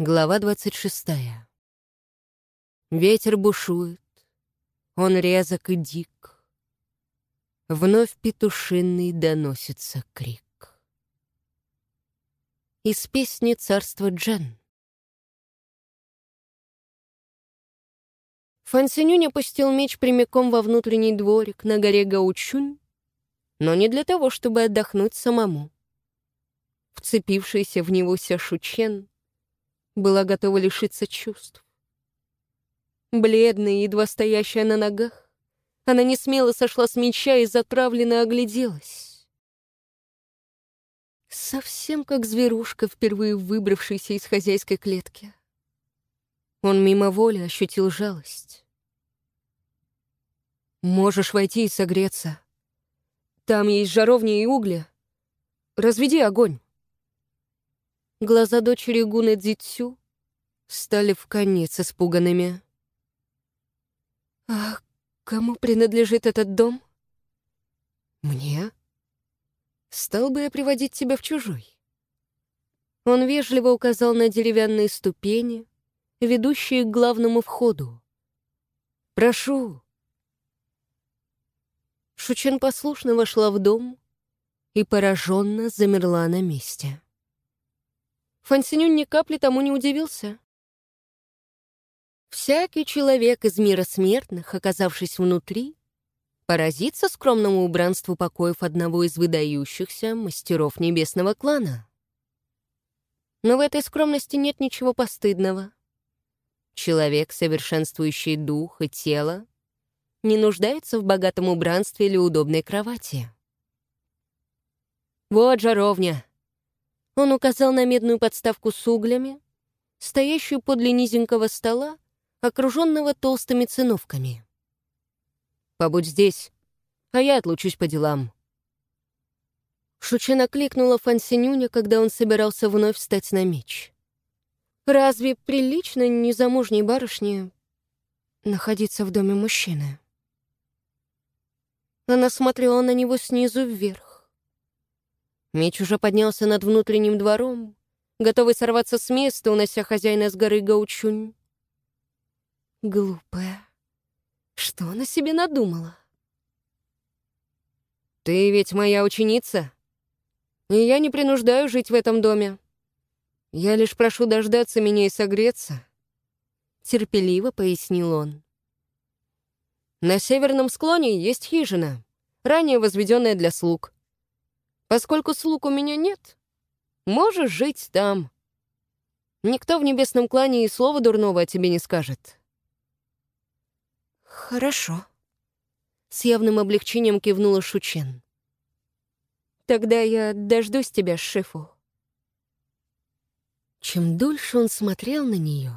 Глава 26. Ветер бушует, он резок и дик. Вновь петушиный доносится крик. Из песни «Царство Джен». Фансинюнь опустил меч прямиком во внутренний дворик на горе Гаучунь, но не для того, чтобы отдохнуть самому. Вцепившийся в него Сяшучен была готова лишиться чувств. Бледная, едва стоящая на ногах, она не смело сошла с меча и затравленно огляделась. Совсем как зверушка, впервые выбравшаяся из хозяйской клетки. Он мимо воли ощутил жалость. «Можешь войти и согреться. Там есть жаровня и угли. Разведи огонь». Глаза дочери Гуны Дзитсю стали в конец испуганными. «А кому принадлежит этот дом?» «Мне? Стал бы я приводить тебя в чужой?» Он вежливо указал на деревянные ступени, ведущие к главному входу. «Прошу!» Шучен послушно вошла в дом и пораженно замерла на месте. Фансинюнь ни капли тому не удивился. Всякий человек из мира смертных, оказавшись внутри, поразится скромному убранству покоев одного из выдающихся мастеров небесного клана. Но в этой скромности нет ничего постыдного. Человек, совершенствующий дух и тело, не нуждается в богатом убранстве или удобной кровати. «Вот жаровня!» Он указал на медную подставку с углями, стоящую подле низенького стола, окруженного толстыми циновками. «Побудь здесь, а я отлучусь по делам». Шучена кликнула Фансинюня, когда он собирался вновь встать на меч. «Разве прилично незамужней барышне находиться в доме мужчины?» Она смотрела на него снизу вверх. Меч уже поднялся над внутренним двором, готовый сорваться с места, унося хозяина с горы Гаучунь. Глупая. Что она себе надумала? «Ты ведь моя ученица, и я не принуждаю жить в этом доме. Я лишь прошу дождаться меня и согреться», — терпеливо пояснил он. «На северном склоне есть хижина, ранее возведенная для слуг. Поскольку слуг у меня нет, можешь жить там. Никто в небесном клане и слова дурного о тебе не скажет». «Хорошо», — с явным облегчением кивнула Шучен. «Тогда я дождусь тебя, шефу». Чем дольше он смотрел на нее,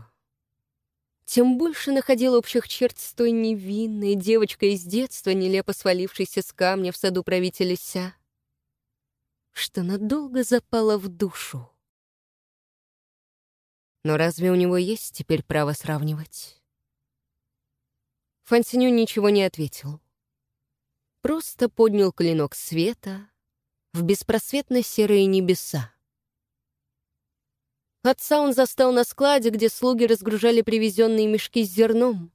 тем больше находил общих черт с той невинной девочкой из детства, нелепо свалившейся с камня в саду правителя Ся что надолго запало в душу. Но разве у него есть теперь право сравнивать? Фансиню ничего не ответил. Просто поднял клинок света в беспросветно серые небеса. Отца он застал на складе, где слуги разгружали привезенные мешки с зерном.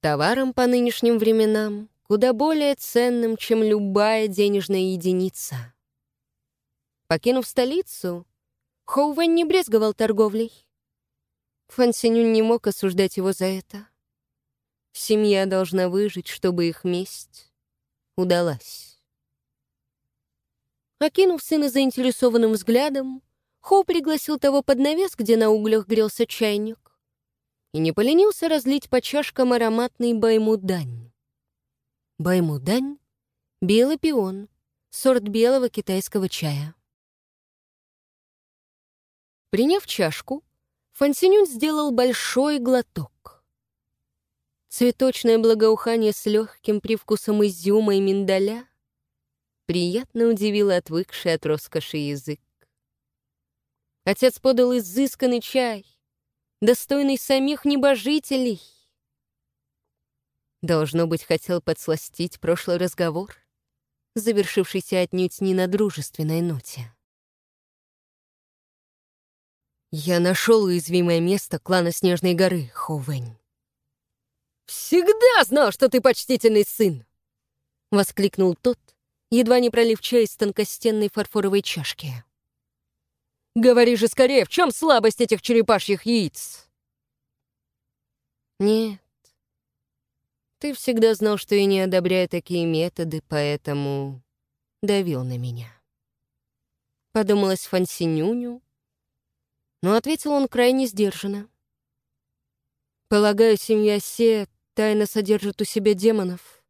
Товаром по нынешним временам куда более ценным, чем любая денежная единица. Покинув столицу, Хоувен не брезговал торговлей. Фан Синюн не мог осуждать его за это. Семья должна выжить, чтобы их месть удалась. Окинув сына заинтересованным взглядом, Хоу пригласил того под навес, где на углях грелся чайник, и не поленился разлить по чашкам ароматный баймудань. Баймудань — белый пион, сорт белого китайского чая. Приняв чашку, Фансинюнь сделал большой глоток. Цветочное благоухание с легким привкусом изюма и миндаля приятно удивило отвыкший от роскоши язык. Отец подал изысканный чай, достойный самих небожителей. Должно быть, хотел подсластить прошлый разговор, завершившийся отнюдь не на дружественной ноте. Я нашел уязвимое место клана Снежной горы, Хоувэнь. «Всегда знал, что ты почтительный сын!» — воскликнул тот, едва не пролив чай из тонкостенной фарфоровой чашки. «Говори же скорее, в чем слабость этих черепашьих яиц?» «Нет, ты всегда знал, что я не одобряю такие методы, поэтому давил на меня». Подумалась Фансинюню, но ответил он крайне сдержанно. «Полагаю, семья Се тайно содержит у себя демонов».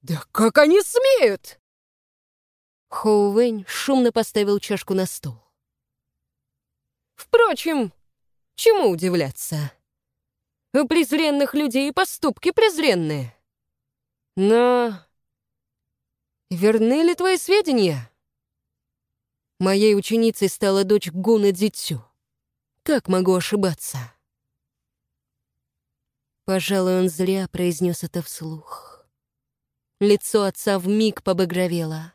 «Да как они смеют!» Хоу Вэнь шумно поставил чашку на стол. «Впрочем, чему удивляться? У презренных людей поступки презренные. Но верны ли твои сведения?» Моей ученицей стала дочь Гуна Дзитсю. Как могу ошибаться? Пожалуй, он зря произнес это вслух. Лицо отца вмиг побагровело.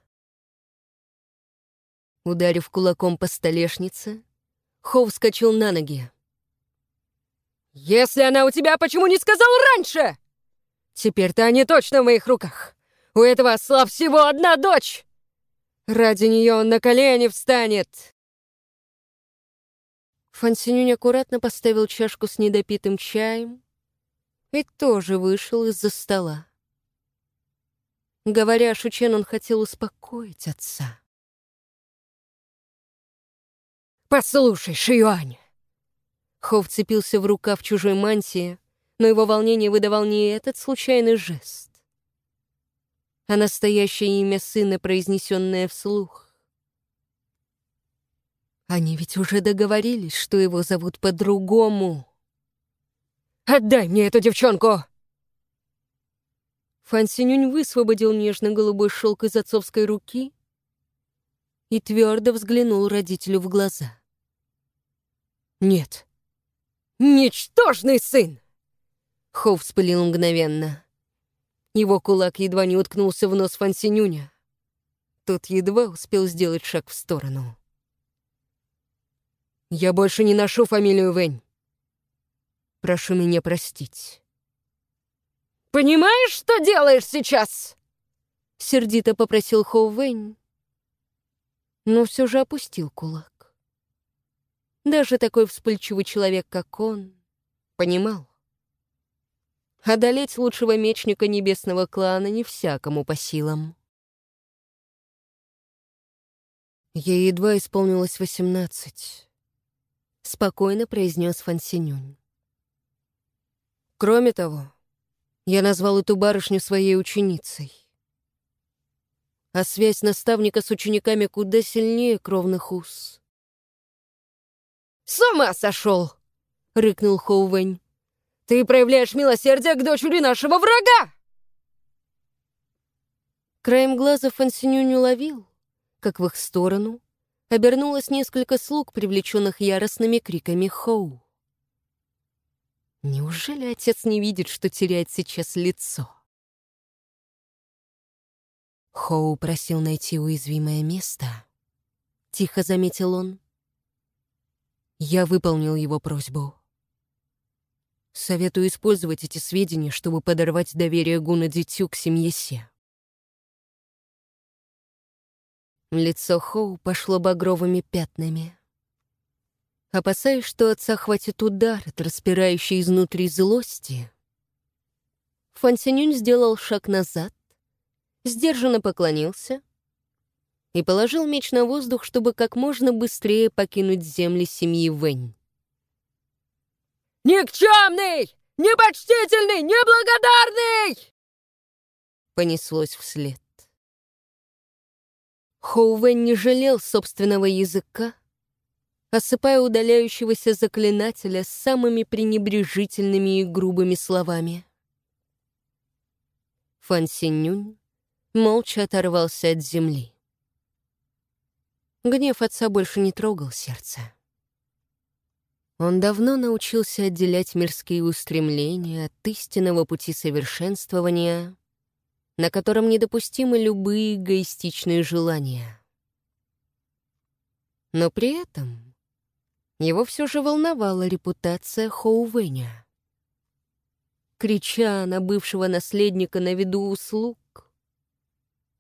Ударив кулаком по столешнице, Хоу вскочил на ноги. «Если она у тебя, почему не сказал раньше? Теперь-то они точно в моих руках. У этого осла всего одна дочь!» Ради нее он на колени встанет!» Фансинюнь аккуратно поставил чашку с недопитым чаем и тоже вышел из-за стола. Говоря о Шучен, он хотел успокоить отца. «Послушай, Шиюань!» Хо вцепился в рукав чужой мантии, но его волнение выдавал не этот случайный жест а настоящее имя сына, произнесенное вслух. Они ведь уже договорились, что его зовут по-другому. «Отдай мне эту девчонку!» Фан Синюнь высвободил нежно-голубой шелк из отцовской руки и твердо взглянул родителю в глаза. «Нет, ничтожный сын!» Хоу вспылил мгновенно. Его кулак едва не уткнулся в нос Фансинюня. Тот едва успел сделать шаг в сторону. «Я больше не ношу фамилию Вэнь. Прошу меня простить». «Понимаешь, что делаешь сейчас?» Сердито попросил Хоу Вэнь, но все же опустил кулак. Даже такой вспыльчивый человек, как он, понимал. Одолеть лучшего мечника небесного клана не всякому по силам. Ей едва исполнилось восемнадцать. Спокойно произнес Фансинюнь. Кроме того, я назвал эту барышню своей ученицей. А связь наставника с учениками куда сильнее кровных уз. «С ума сошел!» — рыкнул Хоувень. Ты проявляешь милосердие к дочери нашего врага!» Краем глаза Фансиню не уловил, как в их сторону обернулось несколько слуг, привлеченных яростными криками Хоу. Неужели отец не видит, что теряет сейчас лицо? Хоу просил найти уязвимое место. Тихо заметил он. Я выполнил его просьбу. Советую использовать эти сведения, чтобы подорвать доверие Гуна Дитю к семье Се. Лицо Хоу пошло багровыми пятнами. Опасаясь, что отца хватит удар от распирающей изнутри злости, Фан Синюнь сделал шаг назад, сдержанно поклонился и положил меч на воздух, чтобы как можно быстрее покинуть земли семьи Вэнь. «Никчемный! Непочтительный! Неблагодарный!» Понеслось вслед. Хоувен не жалел собственного языка, осыпая удаляющегося заклинателя самыми пренебрежительными и грубыми словами. Фан Синюнь молча оторвался от земли. Гнев отца больше не трогал сердце. Он давно научился отделять мирские устремления от истинного пути совершенствования, на котором недопустимы любые эгоистичные желания. Но при этом Его все же волновала репутация Хоувеня. Крича на бывшего наследника на виду услуг,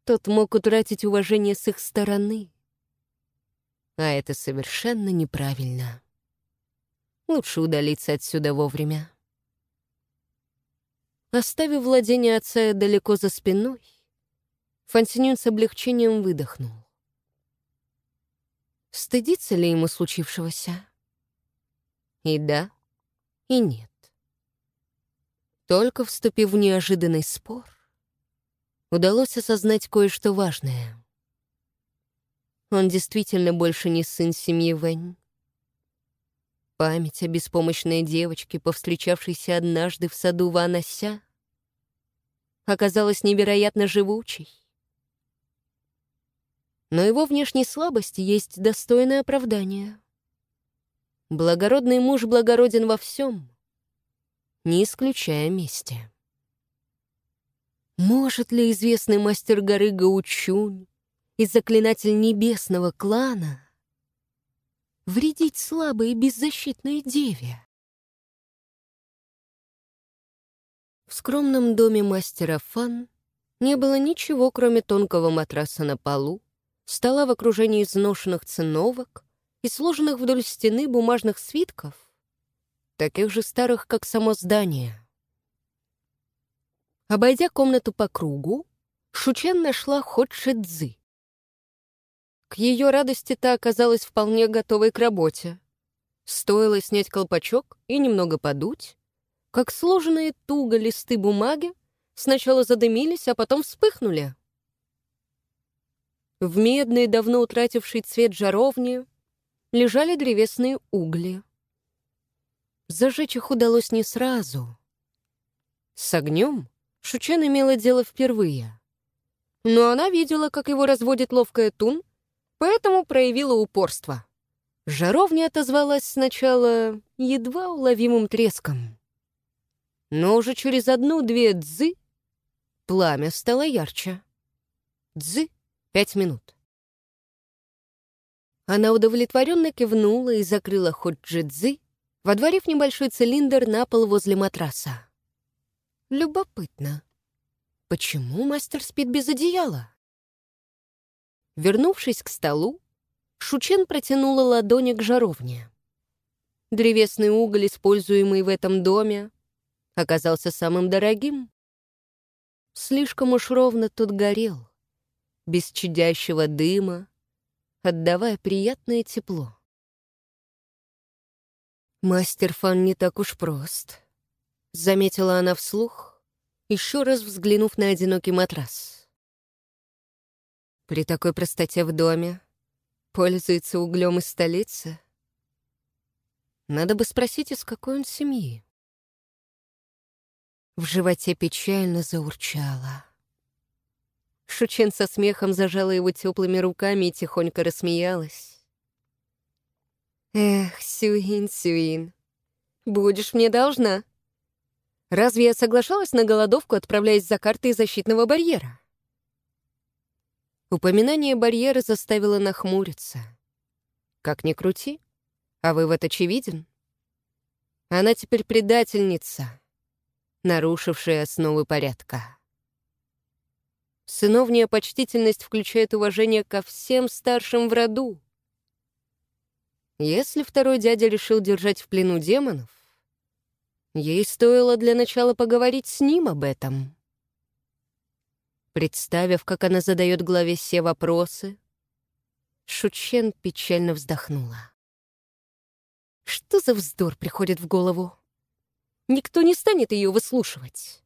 тот мог утратить уважение с их стороны. А это совершенно неправильно. Лучше удалиться отсюда вовремя. Оставив владение отца далеко за спиной, Фонсинюн с облегчением выдохнул. Стыдится ли ему случившегося? И да, и нет. Только вступив в неожиданный спор, удалось осознать кое-что важное. Он действительно больше не сын семьи Вэнь. Память о беспомощной девочке, повстречавшейся однажды в саду Ванася, оказалась невероятно живучей. Но его внешней слабости есть достойное оправдание. Благородный муж благороден во всем, не исключая мести. Может ли известный мастер горы Гаучунь и заклинатель небесного клана вредить слабой и беззащитной деве? В скромном доме мастера Фан не было ничего, кроме тонкого матраса на полу, стола в окружении изношенных циновок и сложенных вдоль стены бумажных свитков, таких же старых, как само здание — Обойдя комнату по кругу, Шучен нашла Ходши Цзы. Ее радости та оказалась вполне готовой к работе. Стоило снять колпачок и немного подуть, как сложенные туго листы бумаги сначала задымились, а потом вспыхнули. В медной, давно утратившей цвет жаровни лежали древесные угли. Зажечь их удалось не сразу. С огнем Шучен имела дело впервые. Но она видела, как его разводит ловкая Тун, поэтому проявила упорство. Жаровня отозвалась сначала едва уловимым треском. Но уже через одну-две дзы пламя стало ярче. Дзы — пять минут. Она удовлетворенно кивнула и закрыла ходжи-дзы, водворив небольшой цилиндр на пол возле матраса. Любопытно. Почему мастер спит без одеяла? Вернувшись к столу, Шучен протянула ладони к жаровне. Древесный уголь, используемый в этом доме, оказался самым дорогим. Слишком уж ровно тут горел, без чадящего дыма, отдавая приятное тепло. Мастер Фан не так уж прост — Заметила она вслух, еще раз взглянув на одинокий матрас. При такой простоте в доме пользуется углем из столицы. Надо бы спросить, из какой он семьи. В животе печально заурчало. Шучен со смехом зажала его теплыми руками и тихонько рассмеялась. «Эх, Сюин, Сюин, будешь мне должна!» Разве я соглашалась на голодовку, отправляясь за картой защитного барьера? Упоминание барьера заставило нахмуриться. Как ни крути, а вывод очевиден. Она теперь предательница, нарушившая основы порядка. Сыновняя почтительность включает уважение ко всем старшим в роду. Если второй дядя решил держать в плену демонов, Ей стоило для начала поговорить с ним об этом. Представив, как она задает главе все вопросы, Шучен печально вздохнула. Что за вздор приходит в голову? Никто не станет ее выслушивать.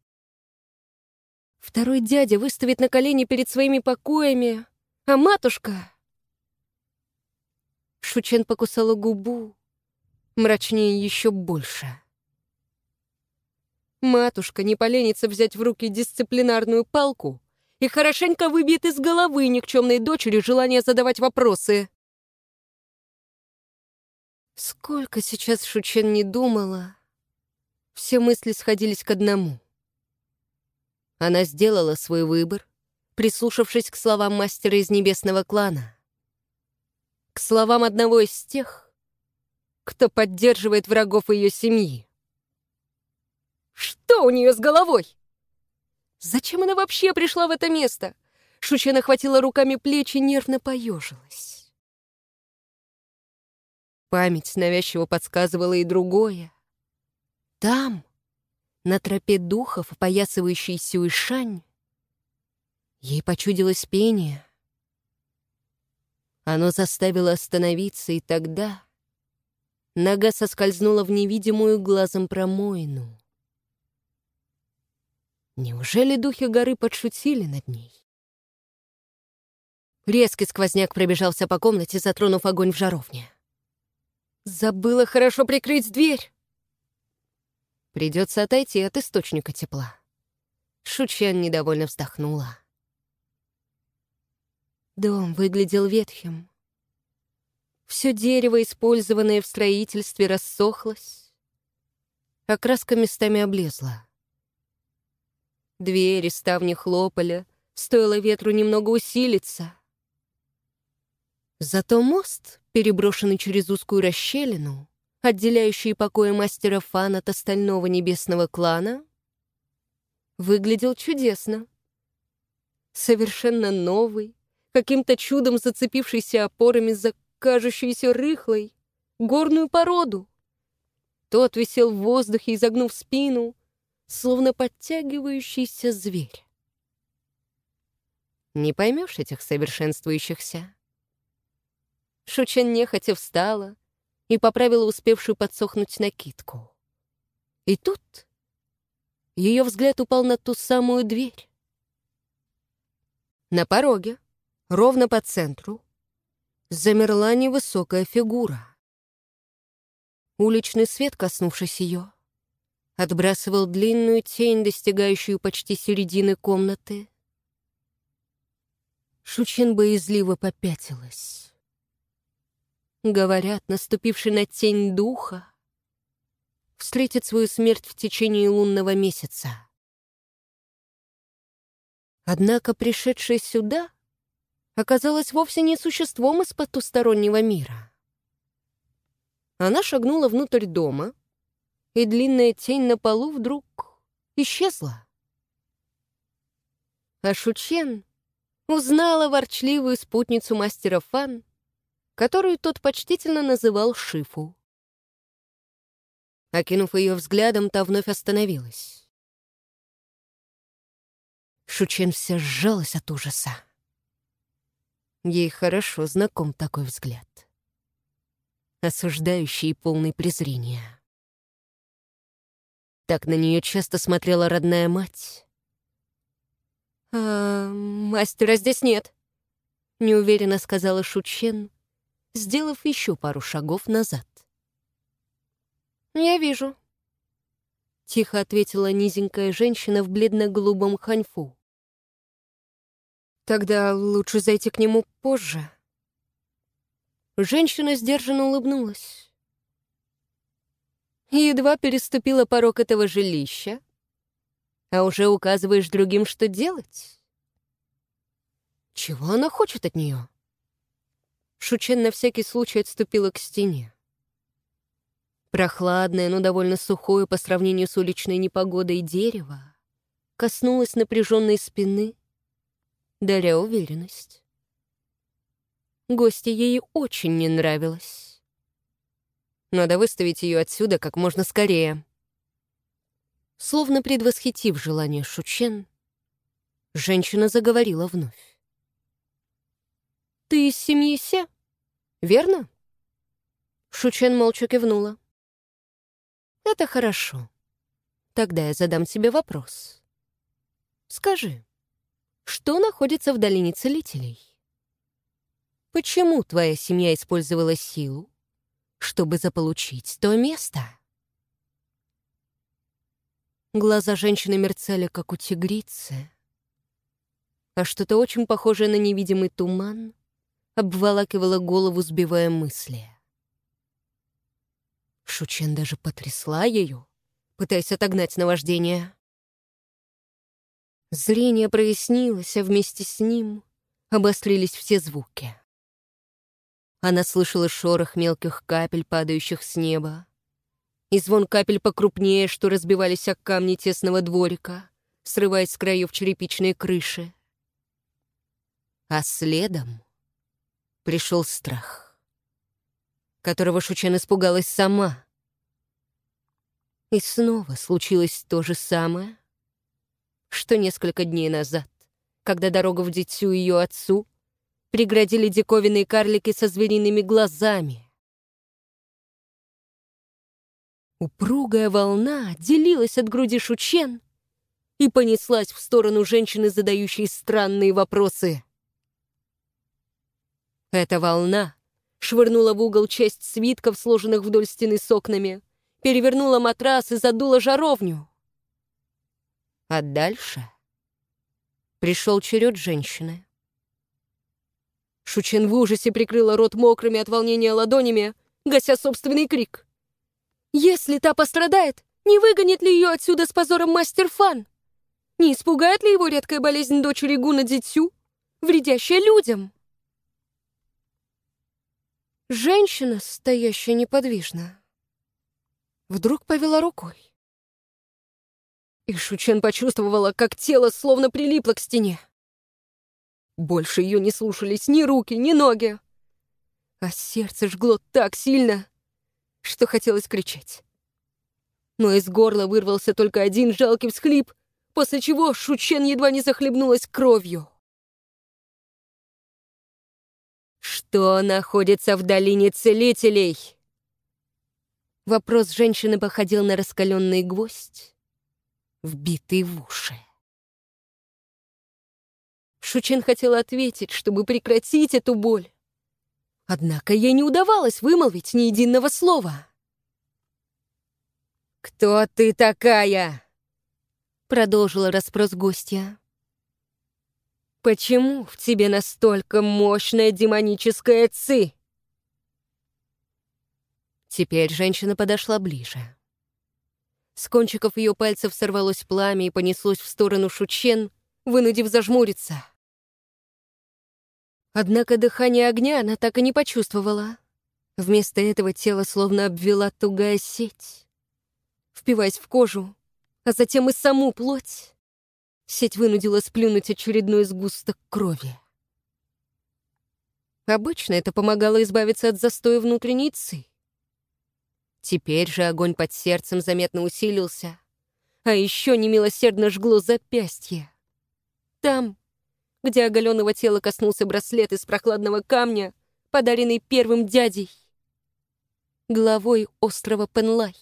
Второй дядя выставит на колени перед своими покоями, а матушка... Шучен покусала губу, мрачнее еще больше. Матушка не поленится взять в руки дисциплинарную палку и хорошенько выбьет из головы никчемной дочери желание задавать вопросы. Сколько сейчас Шучен не думала, все мысли сходились к одному. Она сделала свой выбор, прислушавшись к словам мастера из небесного клана. К словам одного из тех, кто поддерживает врагов ее семьи. Что у нее с головой? Зачем она вообще пришла в это место? Шуча нахватила руками плечи, нервно поежилась. Память навязчиво подсказывала и другое. Там, на тропе духов, опоясывающей Сюишань, ей почудилось пение. Оно заставило остановиться, и тогда нога соскользнула в невидимую глазом промоину. Неужели духи горы подшутили над ней? Резкий сквозняк пробежался по комнате, затронув огонь в жаровне. Забыла хорошо прикрыть дверь. Придется отойти от источника тепла. Шучен недовольно вздохнула. Дом выглядел ветхим. Все дерево, использованное в строительстве, рассохлось. Окраска местами облезла. Двери, ставни хлопали, стоило ветру немного усилиться. Зато мост, переброшенный через узкую расщелину, отделяющий покои мастера Фан от остального небесного клана, выглядел чудесно. Совершенно новый, каким-то чудом зацепившийся опорами за кажущуюся рыхлой, горную породу. Тот висел в воздухе, изогнув спину, словно подтягивающийся зверь. Не поймешь этих совершенствующихся. Шучен нехотя встала и поправила успевшую подсохнуть накидку. И тут ее взгляд упал на ту самую дверь. На пороге, ровно по центру, замерла невысокая фигура. Уличный свет, коснувшись ее, отбрасывал длинную тень, достигающую почти середины комнаты. Шучин боязливо попятилась. Говорят, наступивший на тень духа встретит свою смерть в течение лунного месяца. Однако пришедшая сюда оказалась вовсе не существом из потустороннего мира. Она шагнула внутрь дома, и длинная тень на полу вдруг исчезла. А Шучен узнала ворчливую спутницу мастера Фан которую тот почтительно называл Шифу. Окинув ее взглядом, та вновь остановилась. Шучен вся сжалась от ужаса. Ей хорошо знаком такой взгляд. Осуждающий и полный презрения. Так на нее часто смотрела родная мать. «А, мастера здесь нет», — неуверенно сказала Шучен, сделав еще пару шагов назад. «Я вижу», — тихо ответила низенькая женщина в бледно-голубом ханьфу. «Тогда лучше зайти к нему позже». Женщина сдержанно улыбнулась. Едва переступила порог этого жилища, а уже указываешь другим, что делать. Чего она хочет от нее? Шучен на всякий случай отступила к стене. Прохладное, но довольно сухое по сравнению с уличной непогодой дерево коснулось напряженной спины, даря уверенность. Гости ей очень не нравилось. Надо выставить ее отсюда как можно скорее. Словно предвосхитив желание Шучен, женщина заговорила вновь. «Ты из семьи Се, верно?» Шучен молча кивнула. «Это хорошо. Тогда я задам тебе вопрос. Скажи, что находится в долине целителей? Почему твоя семья использовала силу, чтобы заполучить то место?» Глаза женщины мерцали, как у тигрицы, а что-то очень похожее на невидимый туман обволакивала голову, сбивая мысли. Шучен даже потрясла ее, пытаясь отогнать наваждение. Зрение прояснилось, а вместе с ним обострились все звуки. Она слышала шорох мелких капель, падающих с неба, и звон капель покрупнее, что разбивались о камни тесного дворика, срываясь с краев черепичной крыши. А следом пришел страх, которого Шучен испугалась сама. И снова случилось то же самое, что несколько дней назад, когда дорога в дитю ее отцу преградили диковинные карлики со звериными глазами. Упругая волна отделилась от груди Шучен и понеслась в сторону женщины, задающей странные вопросы. Эта волна швырнула в угол часть свитков, сложенных вдоль стены с окнами, перевернула матрас и задула жаровню. А дальше пришел черед женщины. Шучен в ужасе прикрыла рот мокрыми от волнения ладонями, гася собственный крик. «Если та пострадает, не выгонит ли ее отсюда с позором мастер Фан? Не испугает ли его редкая болезнь дочери Гуна Дитсю, вредящая людям?» Женщина, стоящая неподвижно, вдруг повела рукой. И Шучен почувствовала, как тело словно прилипло к стене. Больше ее не слушались ни руки, ни ноги. А сердце жгло так сильно, что хотелось кричать. Но из горла вырвался только один жалкий всхлип, после чего Шучен едва не захлебнулась кровью. «Что находится в долине целителей?» Вопрос женщины походил на раскаленный гвоздь, вбитый в уши. Шучен хотела ответить, чтобы прекратить эту боль. Однако ей не удавалось вымолвить ни единого слова. «Кто ты такая?» Продолжила расспрос гостья. Почему в тебе настолько мощная демоническая ци? Теперь женщина подошла ближе. С кончиков ее пальцев сорвалось пламя и понеслось в сторону Шучен, вынудив зажмуриться. Однако дыхание огня она так и не почувствовала. Вместо этого тело словно обвела тугая сеть, впиваясь в кожу, а затем и саму плоть. Сеть вынудила сплюнуть очередной сгусток крови. Обычно это помогало избавиться от застоя внутренней ци. Теперь же огонь под сердцем заметно усилился, а еще немилосердно жгло запястье. Там, где оголенного тела коснулся браслет из прохладного камня, подаренный первым дядей, главой острова Пенлай.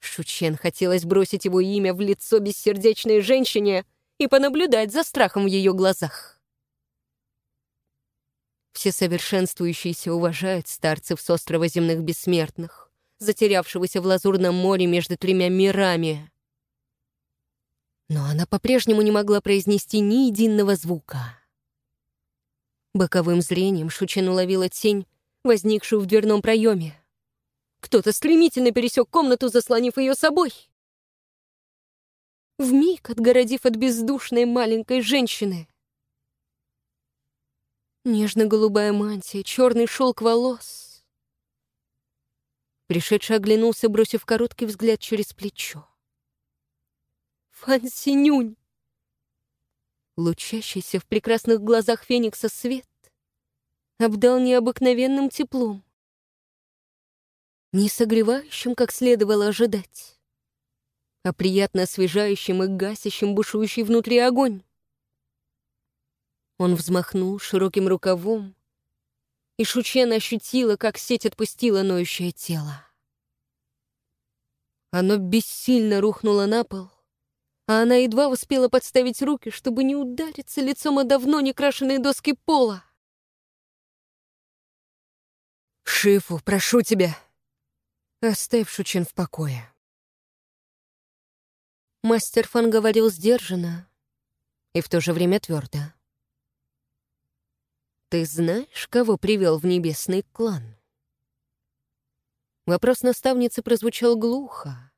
Шучен хотелось бросить его имя в лицо бессердечной женщине и понаблюдать за страхом в ее глазах. Все совершенствующиеся уважают старцев с острова земных бессмертных, затерявшегося в лазурном море между тремя мирами. Но она по-прежнему не могла произнести ни единого звука. Боковым зрением Шучин уловила тень, возникшую в дверном проеме. Кто-то стремительно пересек комнату, заслонив ее собой. Вмиг отгородив от бездушной маленькой женщины. Нежно-голубая мантия, черный шелк волос. Пришедший оглянулся, бросив короткий взгляд через плечо. Фан Синюнь! Лучащийся в прекрасных глазах Феникса свет обдал необыкновенным теплом не согревающим, как следовало ожидать, а приятно освежающим и гасящим бушующий внутри огонь. Он взмахнул широким рукавом, и Шучен ощутила, как сеть отпустила ноющее тело. Оно бессильно рухнуло на пол, а она едва успела подставить руки, чтобы не удариться лицом о давно не крашеные доски пола. «Шифу, прошу тебя!» Оставь Шучин в покое. Мастер Фан говорил сдержанно и в то же время твердо. «Ты знаешь, кого привел в небесный клан?» Вопрос наставницы прозвучал глухо.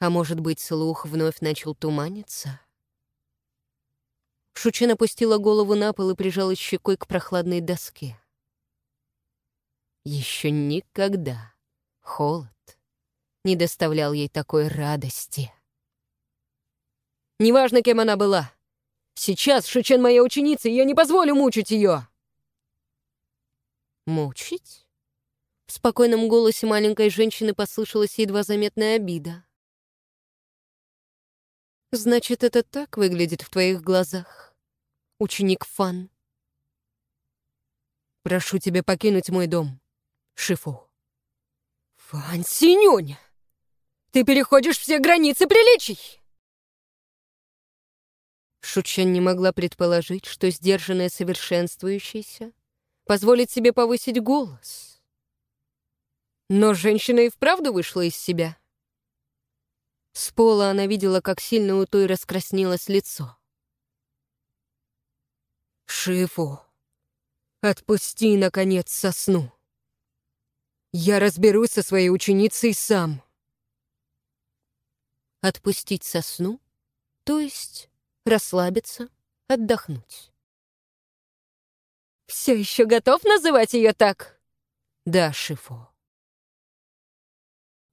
А может быть, слух вновь начал туманиться? Шучен опустила голову на пол и прижалась щекой к прохладной доске. Еще никогда холод не доставлял ей такой радости. Неважно, кем она была. Сейчас Шучен моя ученица, и я не позволю мучить ее. Мучить? В спокойном голосе маленькой женщины послышалась едва заметная обида. «Значит, это так выглядит в твоих глазах, ученик Фан?» «Прошу тебя покинуть мой дом, Шифу». «Фан Синюнь, ты переходишь все границы приличий!» Шучен не могла предположить, что сдержанная совершенствующаяся позволит себе повысить голос. Но женщина и вправду вышла из себя. С пола она видела, как сильно у той раскраснелось лицо. «Шифу, отпусти, наконец, сосну. Я разберусь со своей ученицей сам». Отпустить сосну? То есть расслабиться, отдохнуть. «Все еще готов называть ее так?» «Да, Шифу».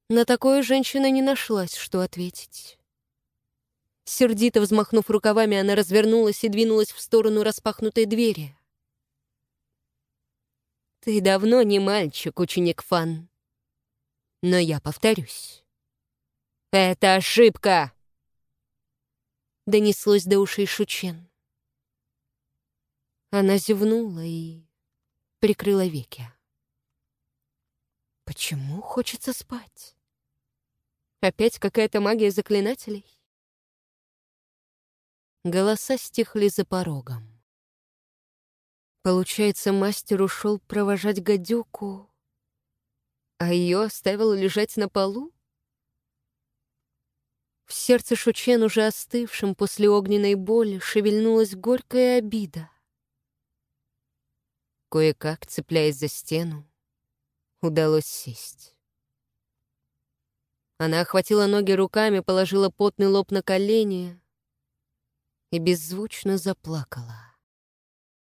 На такое женщина не нашлась, что ответить. Сердито взмахнув рукавами, она развернулась и двинулась в сторону распахнутой двери. «Ты давно не мальчик, ученик Фан. Но я повторюсь. Это ошибка!» Донеслось до ушей Шучен. Она зевнула и прикрыла веки. Почему хочется спать? Опять какая-то магия заклинателей? Голоса стихли за порогом. Получается, мастер ушел провожать гадюку, а ее оставил лежать на полу? В сердце Шучен, уже остывшем после огненной боли, шевельнулась горькая обида. Кое-как, цепляясь за стену, удалось сесть. Она охватила ноги руками, положила потный лоб на колени и беззвучно заплакала.